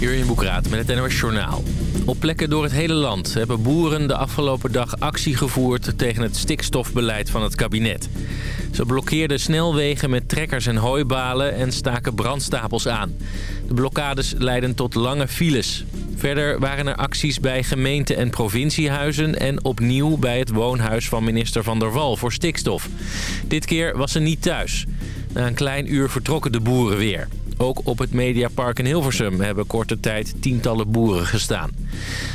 in Boekraat met het NOS Journaal. Op plekken door het hele land hebben boeren de afgelopen dag actie gevoerd... tegen het stikstofbeleid van het kabinet. Ze blokkeerden snelwegen met trekkers en hooibalen en staken brandstapels aan. De blokkades leidden tot lange files. Verder waren er acties bij gemeente- en provinciehuizen... en opnieuw bij het woonhuis van minister Van der Wal voor stikstof. Dit keer was ze niet thuis. Na een klein uur vertrokken de boeren weer. Ook op het Mediapark in Hilversum hebben korte tijd tientallen boeren gestaan.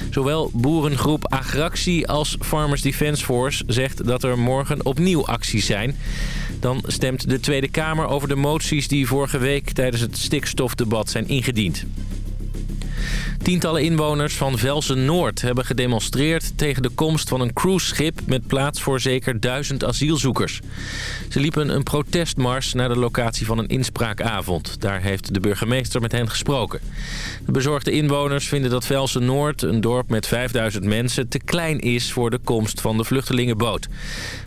Zowel boerengroep Agractie als Farmers Defence Force zegt dat er morgen opnieuw acties zijn. Dan stemt de Tweede Kamer over de moties die vorige week tijdens het stikstofdebat zijn ingediend. Tientallen inwoners van Velsen-Noord hebben gedemonstreerd tegen de komst van een cruiseschip met plaats voor zeker duizend asielzoekers. Ze liepen een protestmars naar de locatie van een inspraakavond. Daar heeft de burgemeester met hen gesproken. De bezorgde inwoners vinden dat Velsen-Noord, een dorp met 5000 mensen, te klein is voor de komst van de vluchtelingenboot.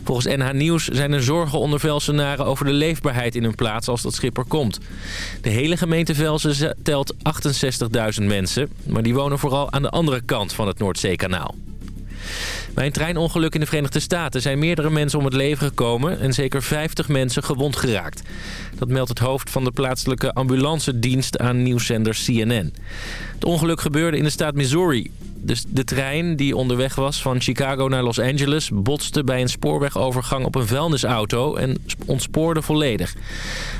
Volgens NH Nieuws zijn er zorgen onder Velsenaren over de leefbaarheid in hun plaats als dat schip er komt. De hele gemeente Velsen telt 68.000 mensen. Maar die wonen vooral aan de andere kant van het Noordzeekanaal. Bij een treinongeluk in de Verenigde Staten zijn meerdere mensen om het leven gekomen... en zeker 50 mensen gewond geraakt. Dat meldt het hoofd van de plaatselijke ambulancedienst aan nieuwszender CNN. Het ongeluk gebeurde in de staat Missouri. Dus de trein die onderweg was van Chicago naar Los Angeles... botste bij een spoorwegovergang op een vuilnisauto en ontspoorde volledig.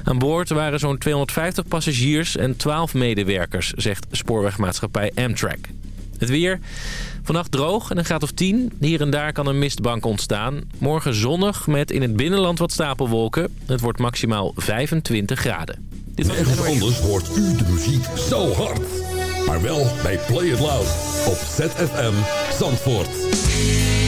Aan boord waren zo'n 250 passagiers en 12 medewerkers, zegt spoorwegmaatschappij Amtrak. Het weer... Vannacht droog en een graad of 10. Hier en daar kan een mistbank ontstaan. Morgen zonnig met in het binnenland wat stapelwolken. Het wordt maximaal 25 graden. Dit Ergens anders hoort u de muziek zo hard. Maar wel bij Play It Loud op ZFM Zandvoort.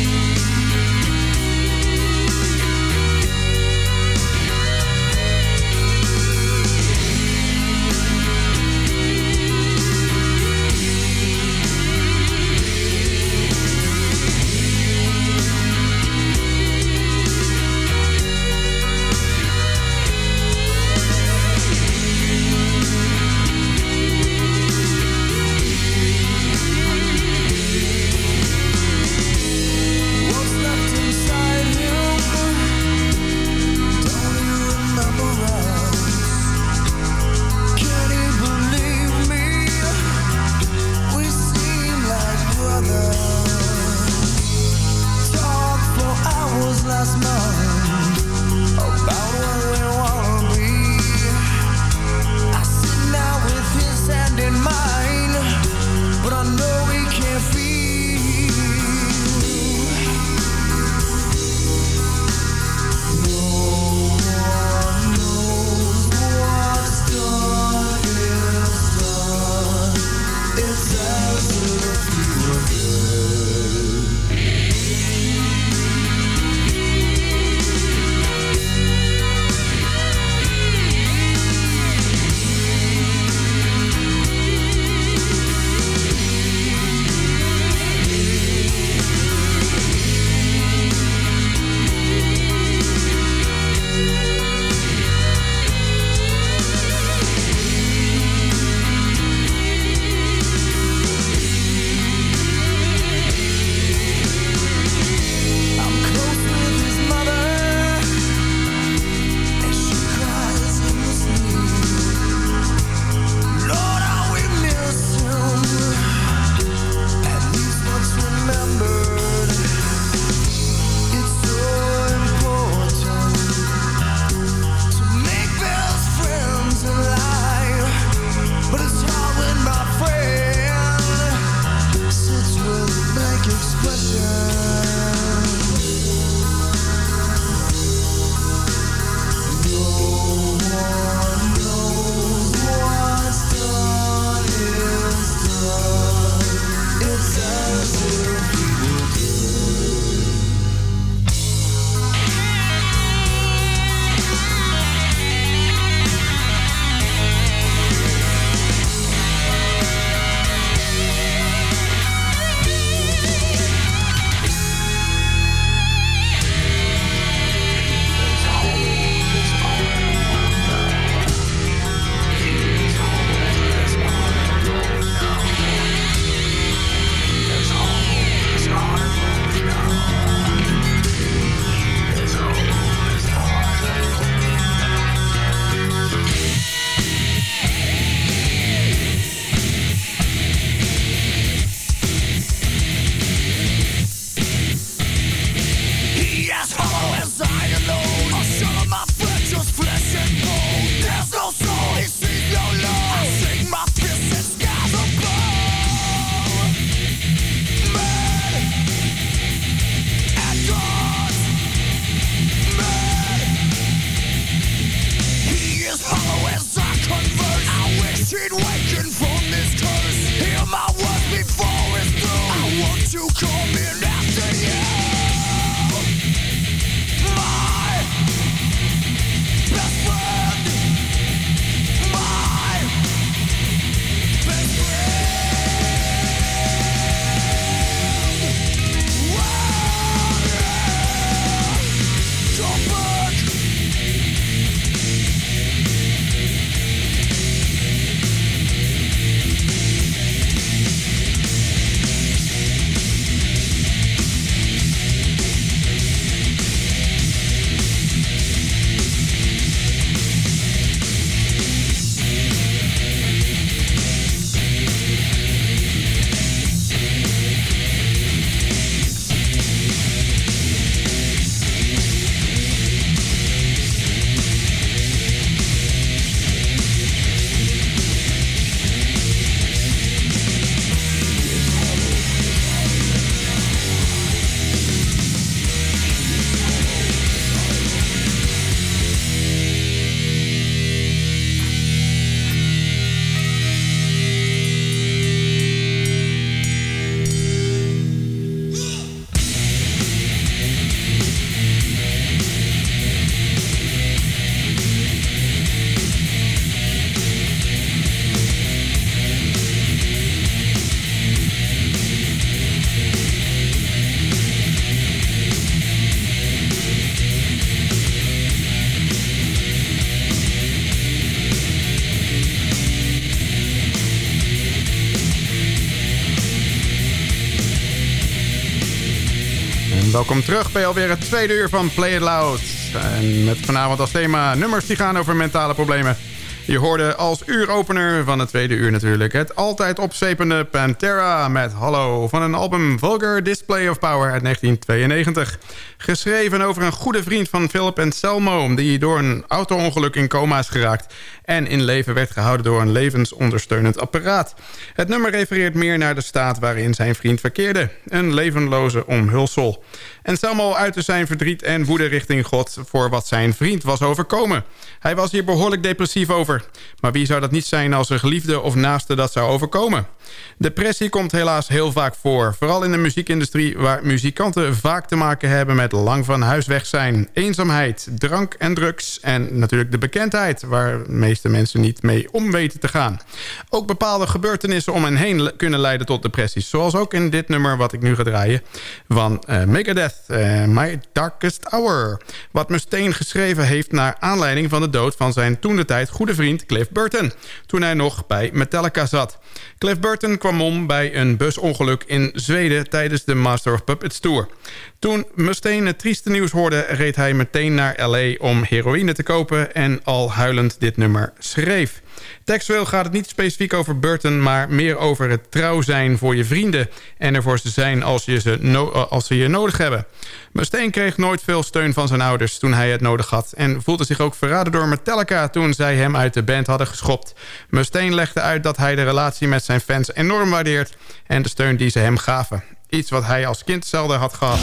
Welkom terug bij alweer het tweede uur van Play It Loud. En met vanavond als thema nummers die gaan over mentale problemen. Je hoorde als uuropener van het tweede uur natuurlijk... het altijd opzepende Pantera met Hallo... van een album Vulgar Display of Power uit 1992. Geschreven over een goede vriend van Philip Anselmo... die door een auto-ongeluk in coma is geraakt en in leven werd gehouden door een levensondersteunend apparaat. Het nummer refereert meer naar de staat waarin zijn vriend verkeerde. Een levenloze omhulsel. En Samuel uitte zijn verdriet en woede richting God... voor wat zijn vriend was overkomen. Hij was hier behoorlijk depressief over. Maar wie zou dat niet zijn als een geliefde of naaste dat zou overkomen? Depressie komt helaas heel vaak voor. Vooral in de muziekindustrie waar muzikanten vaak te maken hebben... met lang van huis weg zijn, eenzaamheid, drank en drugs... en natuurlijk de bekendheid waar meeste mensen niet mee om weten te gaan. Ook bepaalde gebeurtenissen om hen heen kunnen leiden tot depressies. Zoals ook in dit nummer wat ik nu ga draaien van uh, Megadeth, uh, My Darkest Hour. Wat Mustaine geschreven heeft naar aanleiding van de dood van zijn toen de tijd goede vriend Cliff Burton. Toen hij nog bij Metallica zat. Cliff Burton kwam om bij een busongeluk in Zweden tijdens de Master of Puppets Tour. Toen Mustaine het trieste nieuws hoorde, reed hij meteen naar L.A. om heroïne te kopen en al huilend dit nummer schreef. Textueel gaat het niet specifiek over Burton, maar meer over het trouw zijn voor je vrienden... en ervoor ze zijn als, je ze, no als ze je nodig hebben. Mustaine kreeg nooit veel steun van zijn ouders toen hij het nodig had... en voelde zich ook verraden door Metallica toen zij hem uit de band hadden geschopt. Mustaine legde uit dat hij de relatie met zijn fans enorm waardeert... en de steun die ze hem gaven. Iets wat hij als kind zelden had gehad.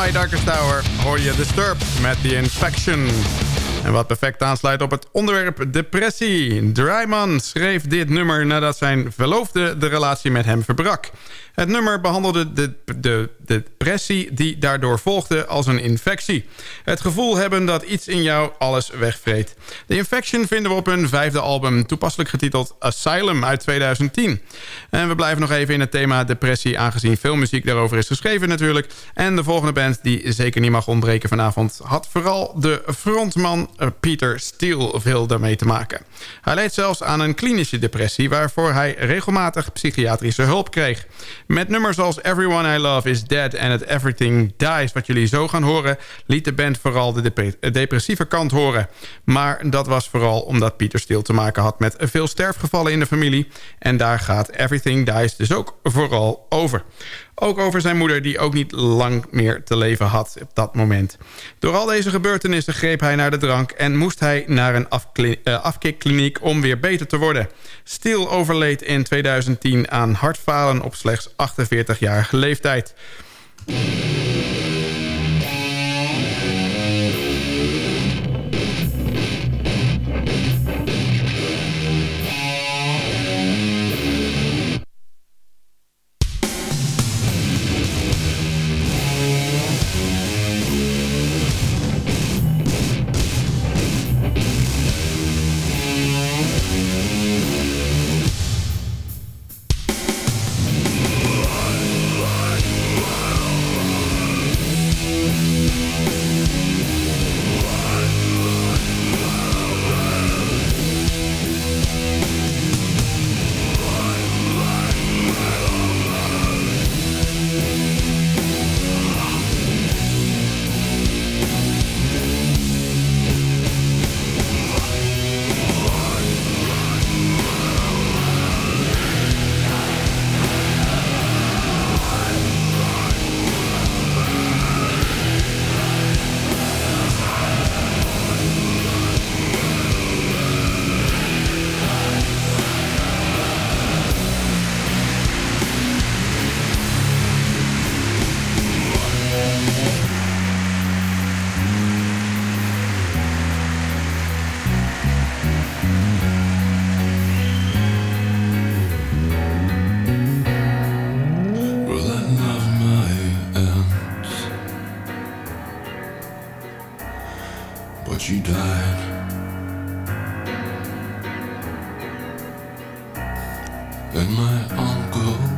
My Darkest Tower... hoor je Disturbed met The Infection... En wat perfect aansluit op het onderwerp depressie. Dryman schreef dit nummer nadat zijn verloofde de relatie met hem verbrak. Het nummer behandelde de, de, de depressie die daardoor volgde als een infectie. Het gevoel hebben dat iets in jou alles wegvreet. De Infection vinden we op hun vijfde album, toepasselijk getiteld Asylum uit 2010. En we blijven nog even in het thema depressie, aangezien veel muziek daarover is geschreven natuurlijk. En de volgende band, die zeker niet mag ontbreken vanavond... had vooral de frontman eh, Peter Steele veel daarmee te maken. Hij leed zelfs aan een klinische depressie... waarvoor hij regelmatig psychiatrische hulp kreeg. Met nummers als Everyone I Love Is Dead en het Everything Dies... wat jullie zo gaan horen, liet de band vooral de depressieve kant horen. Maar dat was vooral omdat Peter Steele te maken had... met veel sterfgevallen in de familie. En daar gaat Everything Dies dus ook vooral over. Ook over zijn moeder die ook niet lang meer te leven had op dat moment. Door al deze gebeurtenissen greep hij naar de drank... en moest hij naar een uh, afkikkliniek om weer beter te worden. Steele overleed in 2010 aan hartfalen op slechts 48-jarige leeftijd. Thank you. and my uncle.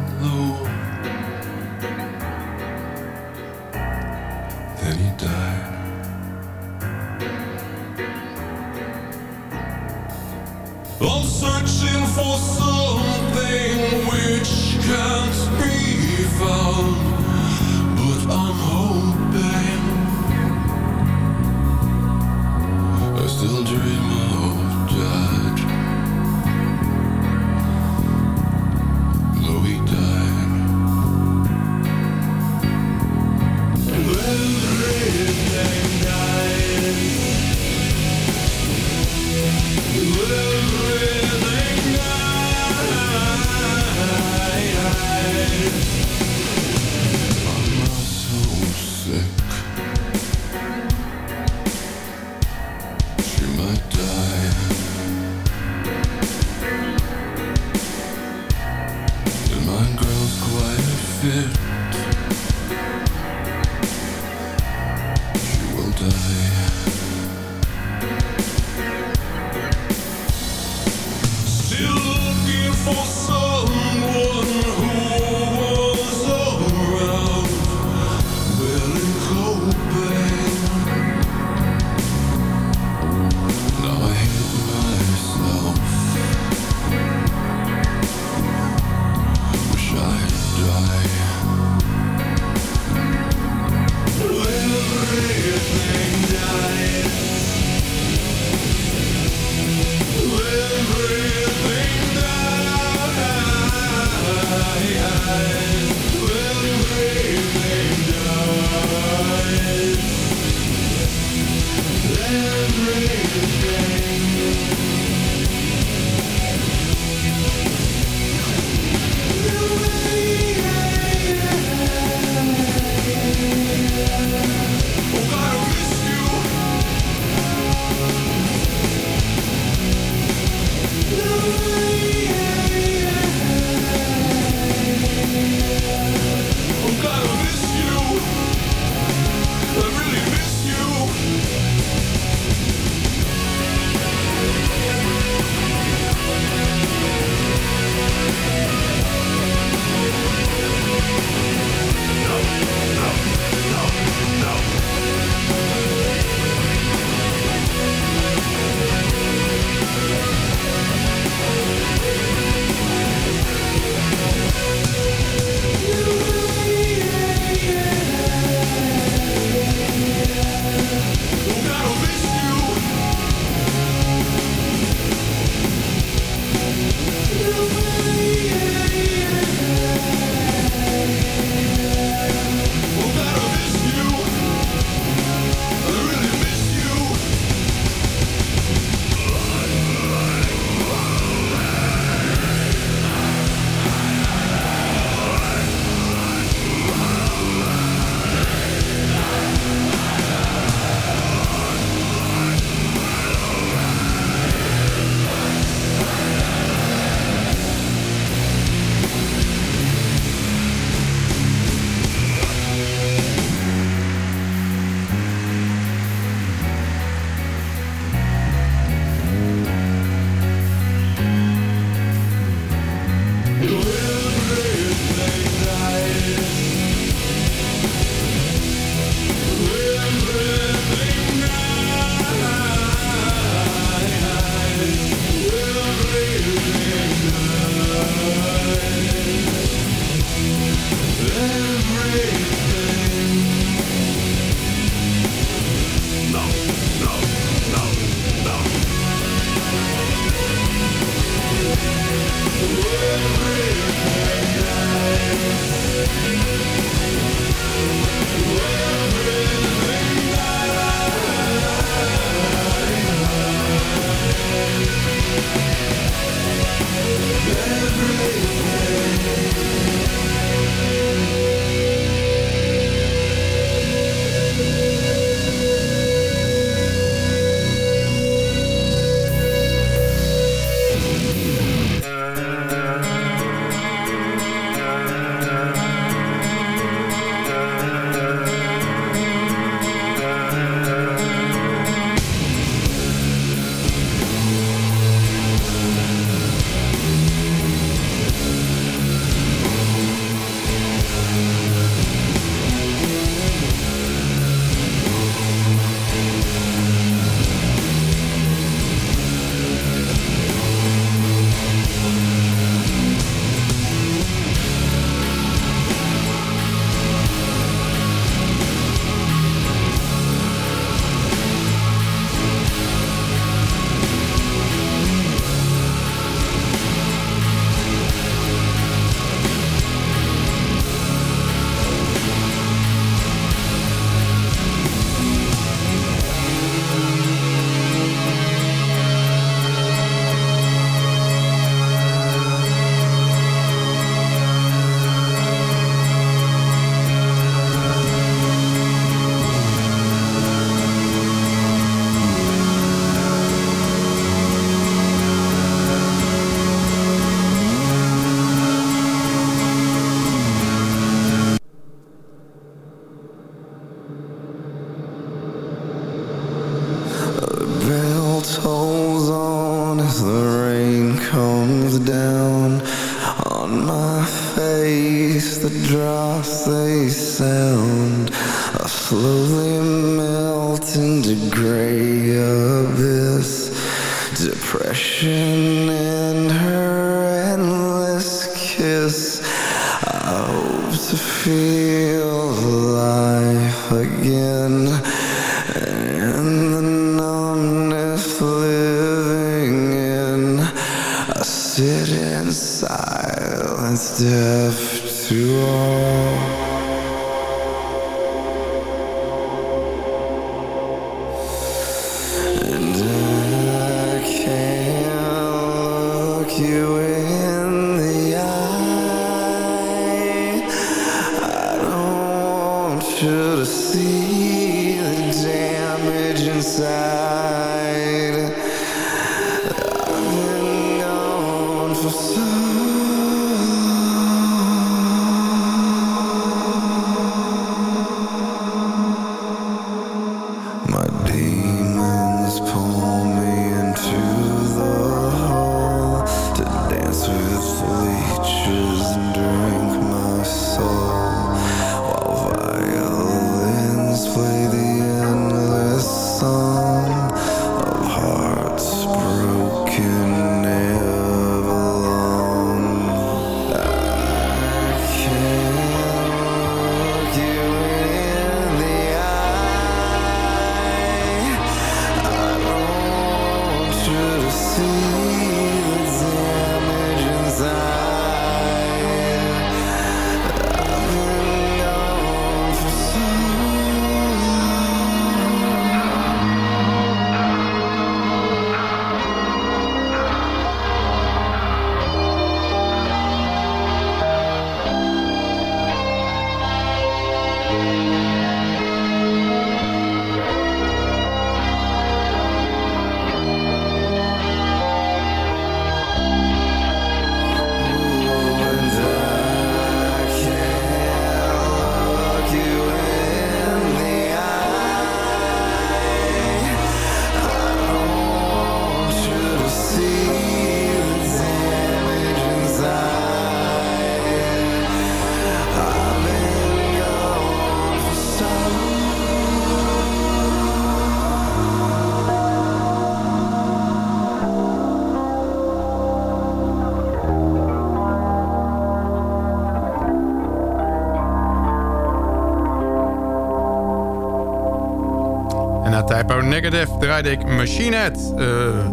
everything. Rude, rude. Negative draaide ik Machine Head uh,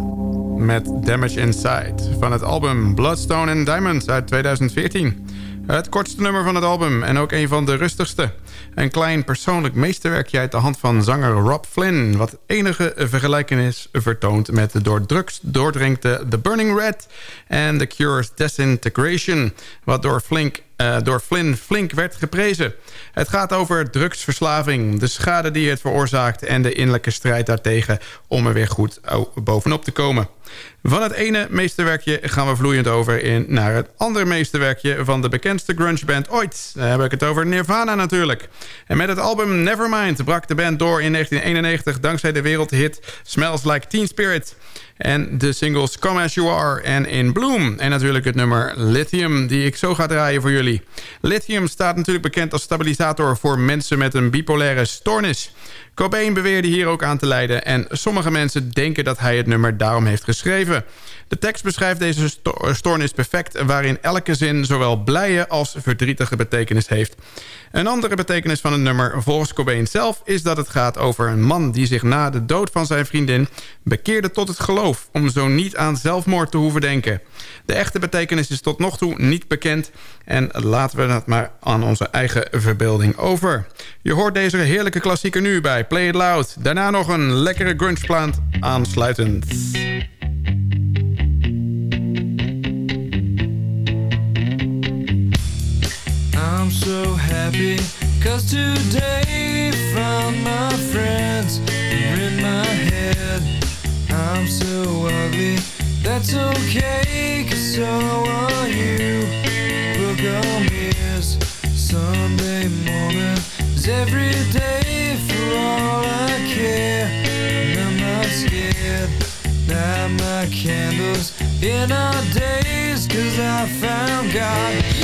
met Damage Inside... van het album Bloodstone and Diamonds uit 2014. Het kortste nummer van het album en ook een van de rustigste. Een klein persoonlijk meesterwerkje uit de hand van zanger Rob Flynn... wat enige vergelijkenis vertoont met de door drugs doordrenkte The Burning Red... en The Cure's Disintegration, wat door Flink uh, door Flynn flink werd geprezen. Het gaat over drugsverslaving, de schade die het veroorzaakt... en de innerlijke strijd daartegen om er weer goed bovenop te komen. Van het ene meesterwerkje gaan we vloeiend over in naar het andere meesterwerkje van de bekendste grungeband ooit. Daar heb ik het over Nirvana natuurlijk. En met het album Nevermind brak de band door in 1991 dankzij de wereldhit Smells Like Teen Spirit. En de singles Come As You Are en In Bloom. En natuurlijk het nummer Lithium, die ik zo ga draaien voor jullie. Lithium staat natuurlijk bekend als stabilisator voor mensen met een bipolaire stoornis. Cobain beweerde hier ook aan te leiden en sommige mensen denken dat hij het nummer daarom heeft geschreven. De tekst beschrijft deze stoornis perfect... waarin elke zin zowel blije als verdrietige betekenis heeft. Een andere betekenis van het nummer volgens Cobain zelf... is dat het gaat over een man die zich na de dood van zijn vriendin... bekeerde tot het geloof om zo niet aan zelfmoord te hoeven denken. De echte betekenis is tot nog toe niet bekend... en laten we dat maar aan onze eigen verbeelding over. Je hoort deze heerlijke klassieker nu bij Play It Loud. Daarna nog een lekkere grunge aansluitend. I'm so happy Cause today found my friends in my head I'm so ugly That's okay Cause so are you. Book on ears Sunday morning. Is every day for all I care And I'm not scared. Light my candles in our days Cause I found God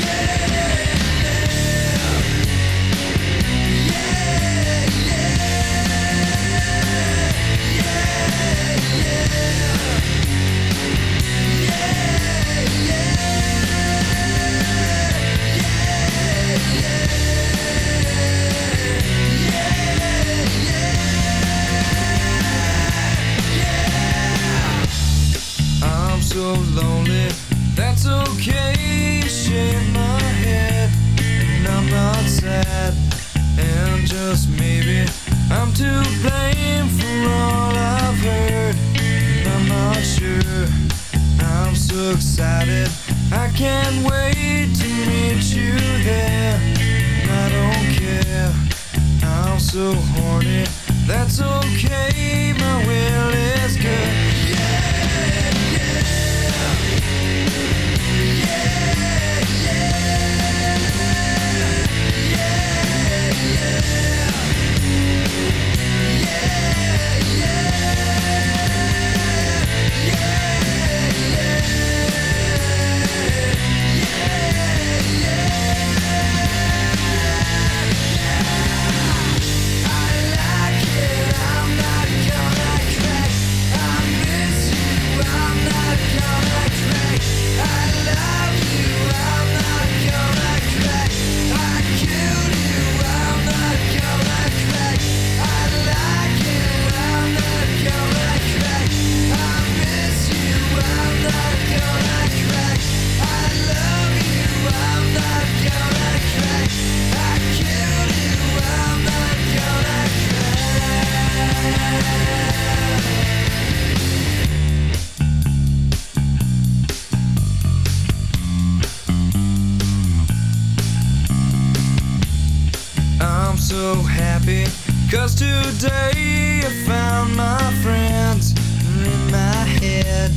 Cause today I found my friends in my head.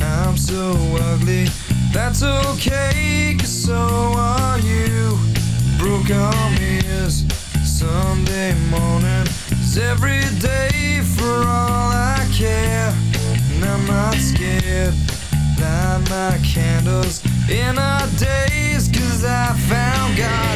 I'm so ugly, that's okay Cause so are you. Broke arm is Sunday morning. Is every day for all I care And I'm not scared. Light my candles in our days Cause I found God.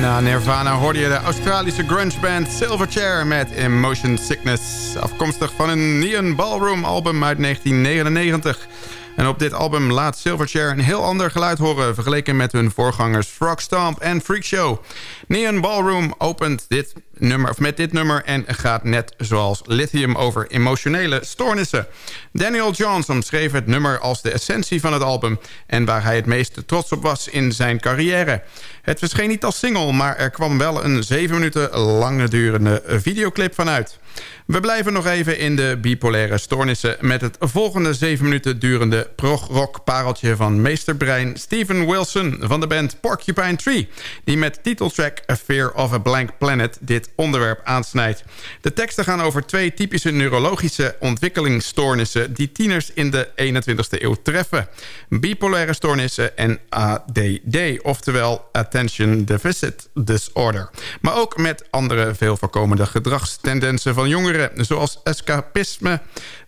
Na Nirvana hoorde je de Australische grunge band Silverchair met Emotion Sickness. Afkomstig van een Neon Ballroom album uit 1999. En op dit album laat Silverchair een heel ander geluid horen... vergeleken met hun voorgangers Frog Stomp en Freak Show. Neon Ballroom opent dit nummer, of met dit nummer... en gaat net zoals Lithium over emotionele stoornissen. Daniel Johnson schreef het nummer als de essentie van het album... en waar hij het meest trots op was in zijn carrière. Het verscheen niet als single, maar er kwam wel een zeven minuten lange durende videoclip vanuit. We blijven nog even in de bipolaire stoornissen... met het volgende zeven minuten durende prog-rock pareltje van meesterbrein Steven Wilson van de band Porcupine Tree... die met titeltrack A Fear of a Blank Planet dit onderwerp aansnijdt. De teksten gaan over twee typische neurologische ontwikkelingsstoornissen... die tieners in de 21ste eeuw treffen. Bipolaire stoornissen en ADD, oftewel Attention Deficit Disorder. Maar ook met andere veel voorkomende gedragstendensen van jongeren... zoals escapisme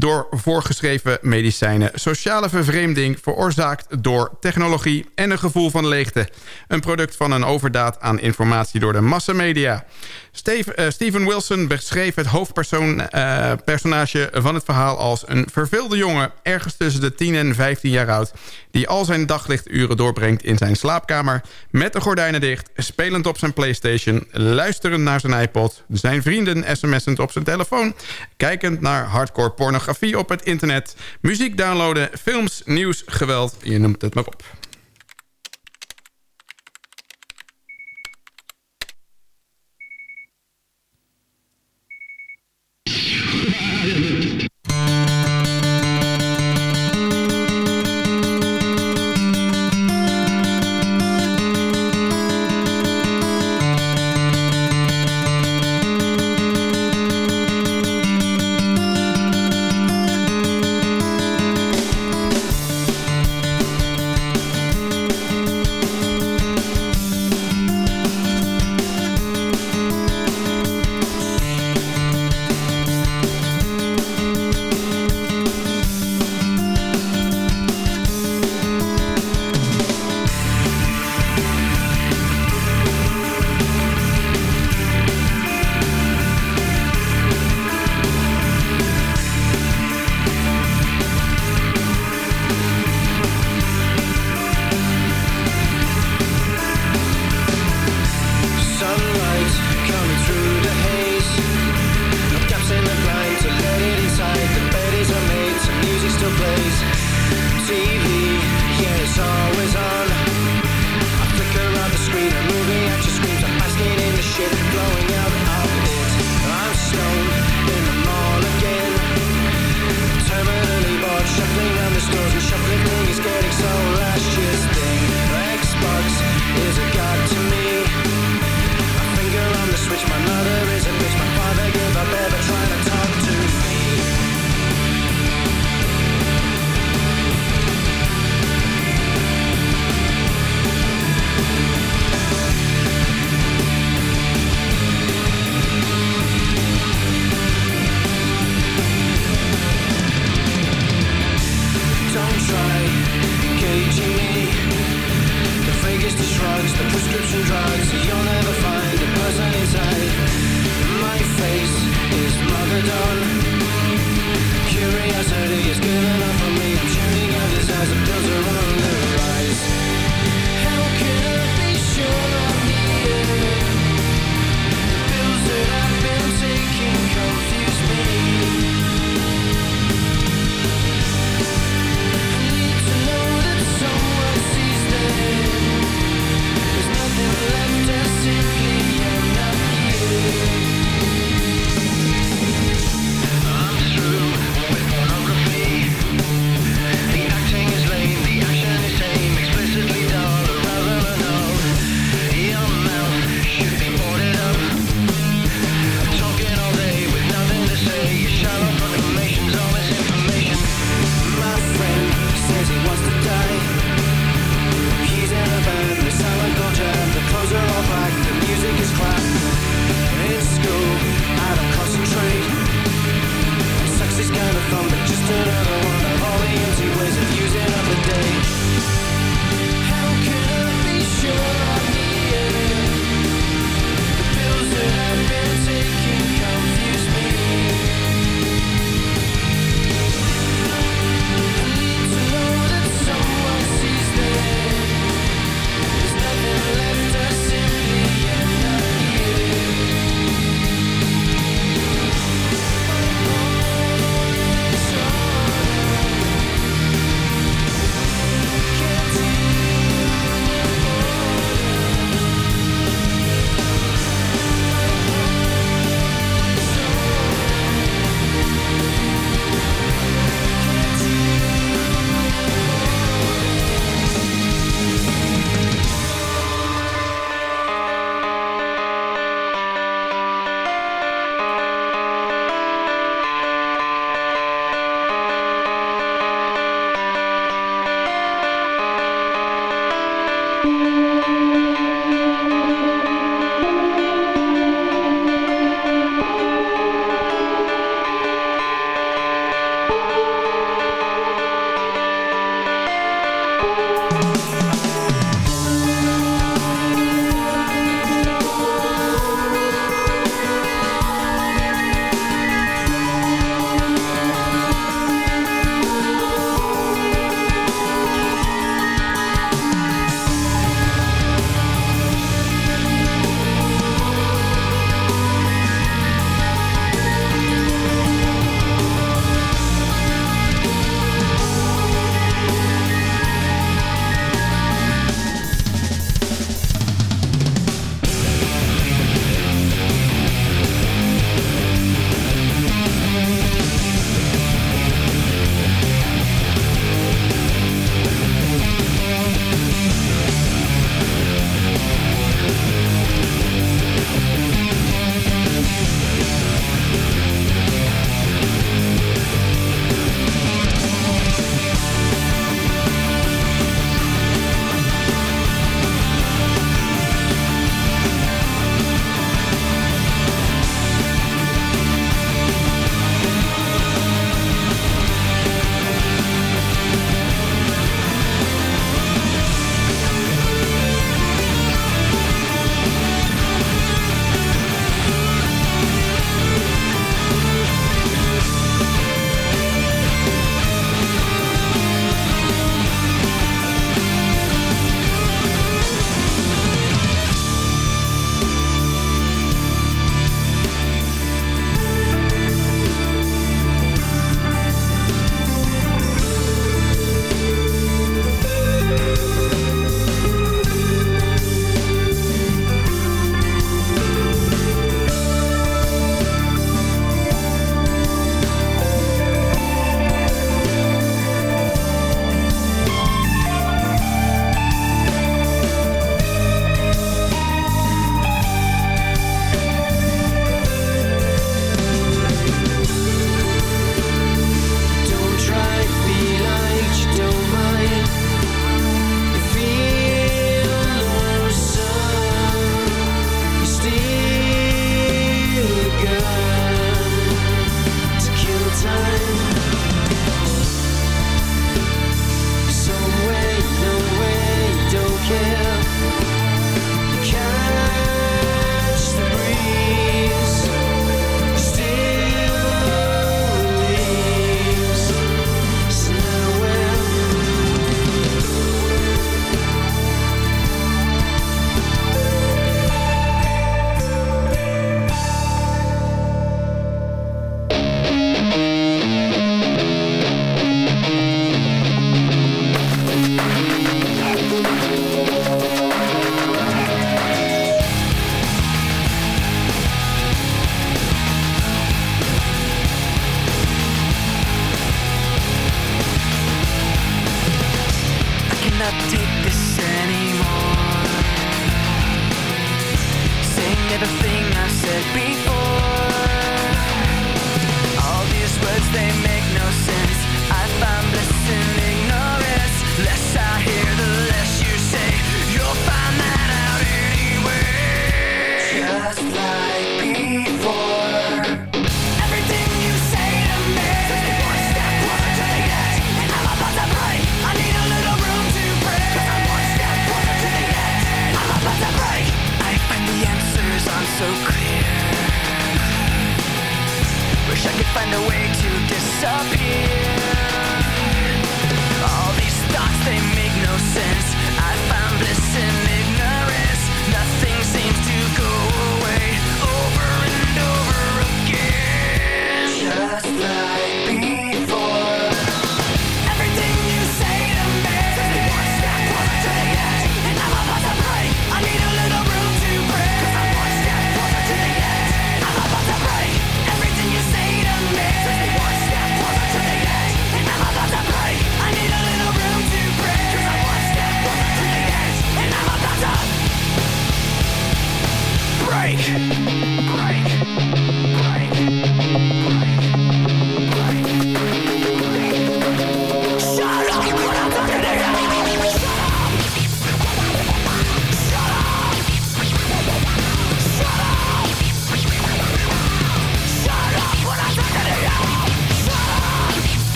door voorgeschreven medicijnen... sociale vervreemding veroorzaakt door technologie en een gevoel van leegte. Een product van een overdaad aan informatie door de massamedia. Uh, Steven Wilson beschreef het hoofdpersonage uh, van het verhaal als een verveelde jongen... ergens tussen de 10 en 15 jaar oud... die al zijn daglichturen doorbrengt in zijn slaapkamer... met de gordijnen dicht, spelend op zijn Playstation... luisterend naar zijn iPod, zijn vrienden sms'end op zijn telefoon... kijkend naar hardcore pornografie pornografie op het internet, muziek downloaden, films, nieuws, geweld, je noemt het maar op. drugs, the prescription drugs. You'll never find a person inside. My face is mothered on. Curiosity is given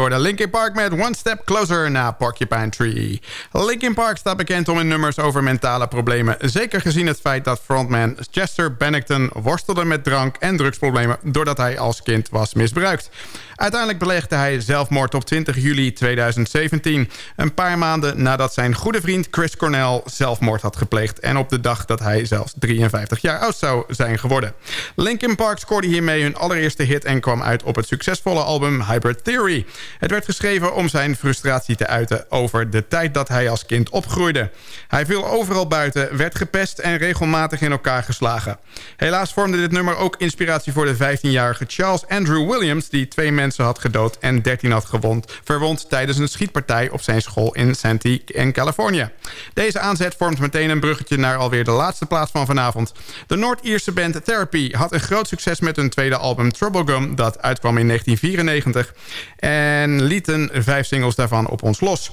hoorde Linkin Park met One Step Closer na Porcupine Tree. Linkin Park staat bekend om hun nummers over mentale problemen. Zeker gezien het feit dat frontman Chester Bennington worstelde met drank- en drugsproblemen... doordat hij als kind was misbruikt. Uiteindelijk belegde hij zelfmoord op 20 juli 2017. Een paar maanden nadat zijn goede vriend Chris Cornell zelfmoord had gepleegd. En op de dag dat hij zelfs 53 jaar oud zou zijn geworden. Linkin Park scoorde hiermee hun allereerste hit en kwam uit op het succesvolle album Hybrid Theory. Het werd geschreven om zijn frustratie te uiten over de tijd dat hij als kind opgroeide. Hij viel overal buiten, werd gepest en regelmatig in elkaar geslagen. Helaas vormde dit nummer ook inspiratie voor de 15-jarige Charles Andrew Williams... die twee mensen had gedood en 13 had gewond, verwond tijdens een schietpartij op zijn school in Santee in Californië. Deze aanzet vormt meteen een bruggetje naar alweer de laatste plaats van vanavond. De Noord-Ierse band Therapy had een groot succes met hun tweede album Trouble Gum, dat uitkwam in 1994 en lieten vijf singles daarvan op ons los.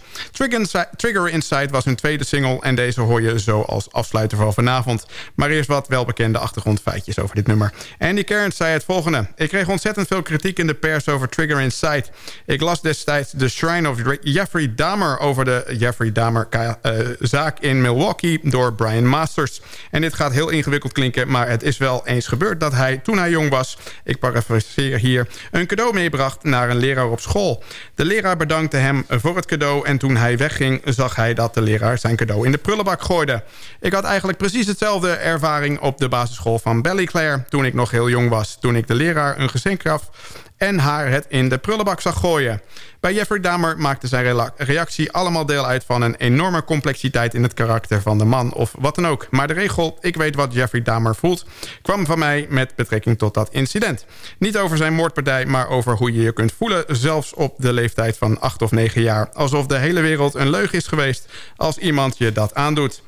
Trigger Inside was hun tweede single en deze hoor je zo als afsluiter van vanavond. Maar eerst wat welbekende achtergrondfeitjes over dit nummer. Andy Cairns zei het volgende. Ik kreeg ontzettend veel kritiek in de pers over Trigger Insight. Ik las destijds The Shrine of Jeffrey Dahmer... over de Jeffrey Dahmer-zaak in Milwaukee door Brian Masters. En dit gaat heel ingewikkeld klinken... maar het is wel eens gebeurd dat hij, toen hij jong was... ik parafraseer hier, een cadeau meebracht naar een leraar op school. De leraar bedankte hem voor het cadeau... en toen hij wegging zag hij dat de leraar zijn cadeau in de prullenbak gooide. Ik had eigenlijk precies hetzelfde ervaring op de basisschool van Ballyclare... toen ik nog heel jong was. Toen ik de leraar een geschenk gaf en haar het in de prullenbak zag gooien. Bij Jeffrey Dahmer maakte zijn reactie allemaal deel uit van een enorme complexiteit in het karakter van de man of wat dan ook. Maar de regel, ik weet wat Jeffrey Dahmer voelt, kwam van mij met betrekking tot dat incident. Niet over zijn moordpartij, maar over hoe je je kunt voelen, zelfs op de leeftijd van 8 of 9 jaar. Alsof de hele wereld een leugen is geweest als iemand je dat aandoet.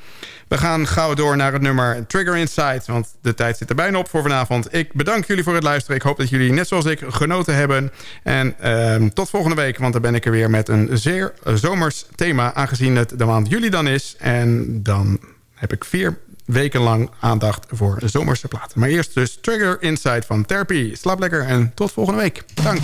We gaan gauw door naar het nummer Trigger Insight. Want de tijd zit er bijna op voor vanavond. Ik bedank jullie voor het luisteren. Ik hoop dat jullie net zoals ik genoten hebben. En uh, tot volgende week. Want dan ben ik er weer met een zeer zomers thema. Aangezien het de maand juli dan is. En dan heb ik vier weken lang aandacht voor zomerse platen. Maar eerst dus Trigger Insight van Therapy. Slaap lekker en tot volgende week. Bedankt.